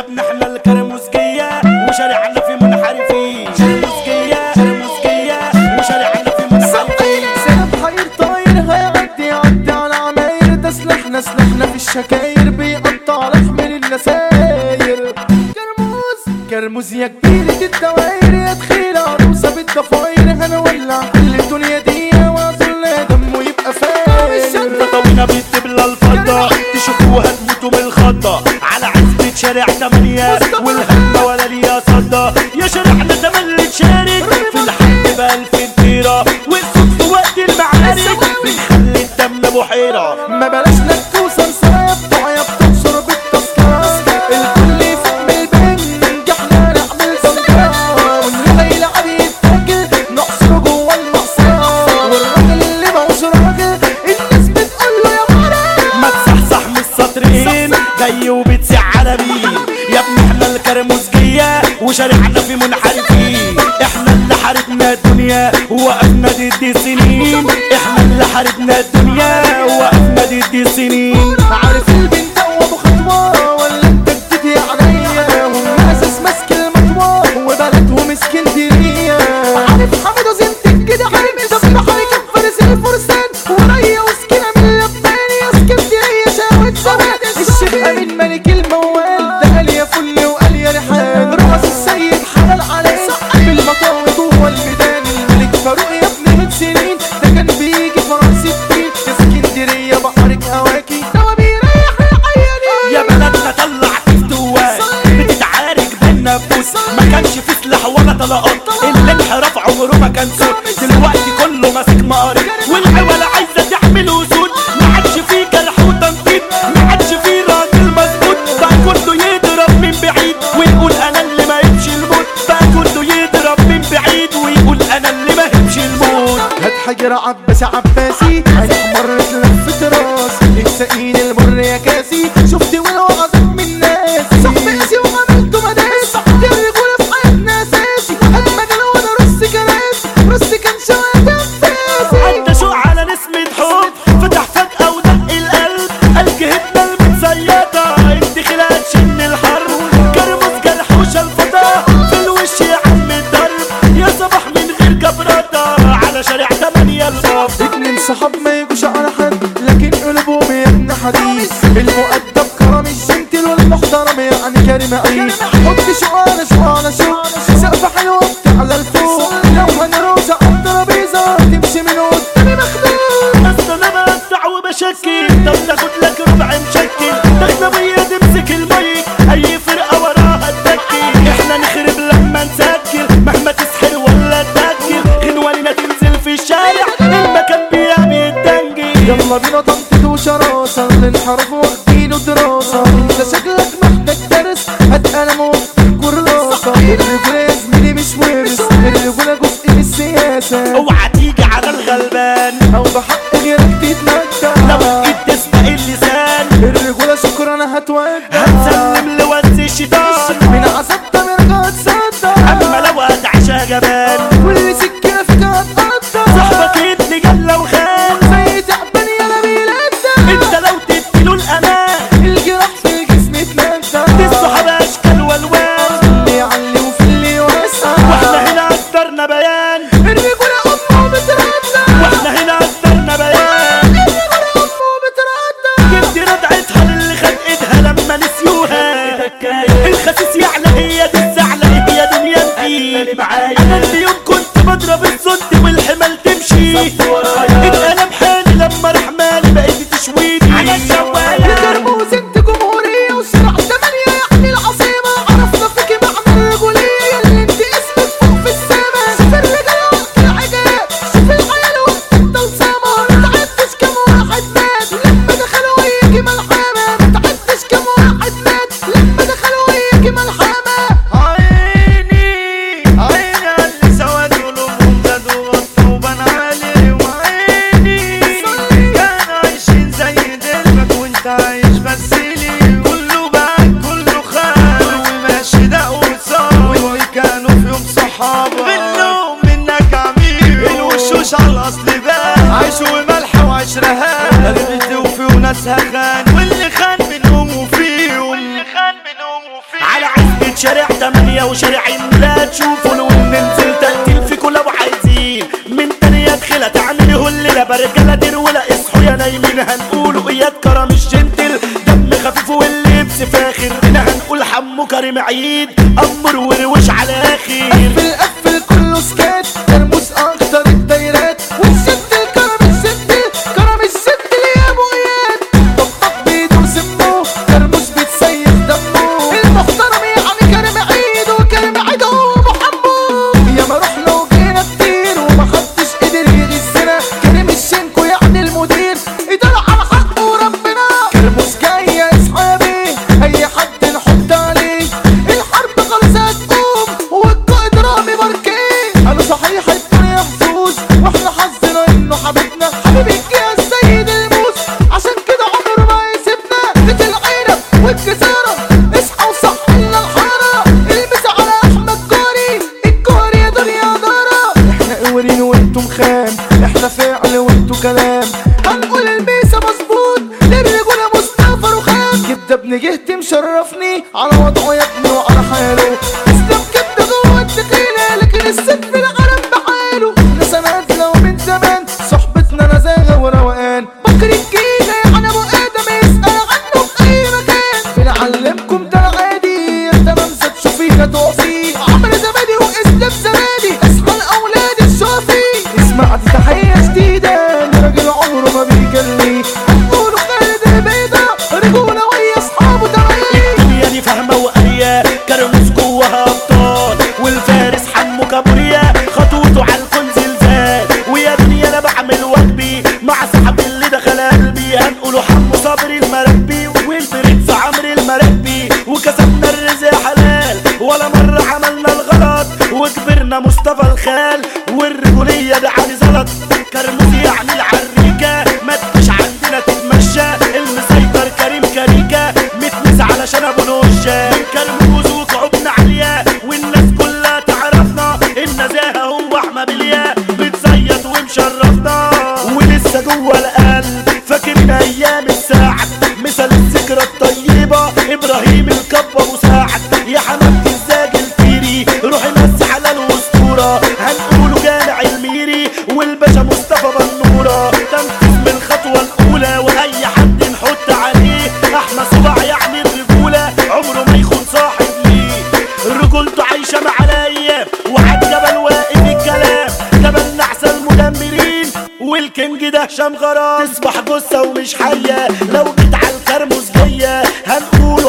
جابنا إحنا الكرموسكية وشارعنا في منحرفين. كرموسكية كرموسكية وشارعنا في منحرفين. سيب حير طاير هيعدي يعدي على عماير. ده سلاحنا سلاحنا في الشكاير بيقطع رحم للنساير. كرموز كرموز يا كبيرة الدواير يا تخيل عروسة بالضفاير هنوات تمانية والهمة ولا ليا صدى. يا شرحنا زمان تشارك. في الحد بألف طيرة والصوت في وقت المعارك بنحل الدم بحيرة ما بلاش الدنيا وشارعنا في منحرفين إحنا اللي حاربنا الدنيا ووقفنا ضد السنين. إحنا اللي حاربنا الدنيا ووقفنا ضد السنين. بيمشي في سلاح ولا طلقات الانحراف عمره ما كان سود دلوقتي كله ماسك مقاري والعوالة عايزة تحمل وزود ما عادش فيه جرح وتنقيط ما عادش فيه راجل مسجود بقى كله يضرب من بعيد ويقول أنا اللي ما يمشي الموت. بقى كله يضرب من بعيد ويقول أنا اللي ما يمشي الموت. هات حجر عباس عباسي. هنحمر حرب فينو دراسة انت شكلك محتاج درس هات قلم وكراسة اللي يقول يا مش ورث اللي يقول جزء من السياسة. الحبيبه عيشوا وملح وعشرها اللي بتوفي وناسها خان واللي خان منهم وفيهم. على عزبة شارع تمانية وشارع لا تشوفوا لو ننزل تقتل في كل أبو عايزين. من تانية دخلة تعملوا الليلة. برجالة دير ولا اصحوا يا نايمين. هنقولوا اياد كرم الجنتل دم خفيف واللبس فاخر. هنا هنقول حمو كريم عيد. أمر وروش على الآخر قفل قفل كله سكان جهتي مشرفني على وضعه مثل الذكرى الطيبة. إبراهيم الكب سعد يا حمامتي الزاج الفيري. روحي مس على الأسطورة. هنقوله جامع الميري والباشا مصطفى بنورة. تنفذ من الخطوة الأولى وأي حد نحط عليه. احمى صباع يعني الرجولة عمره ما يخون صاحب ليه رجولته عايشة مع الأيام وعد جبل واقف الكلام. جبل نحس المدمرين والكينج ده هشام غرام تصبح جثة ومش حية and who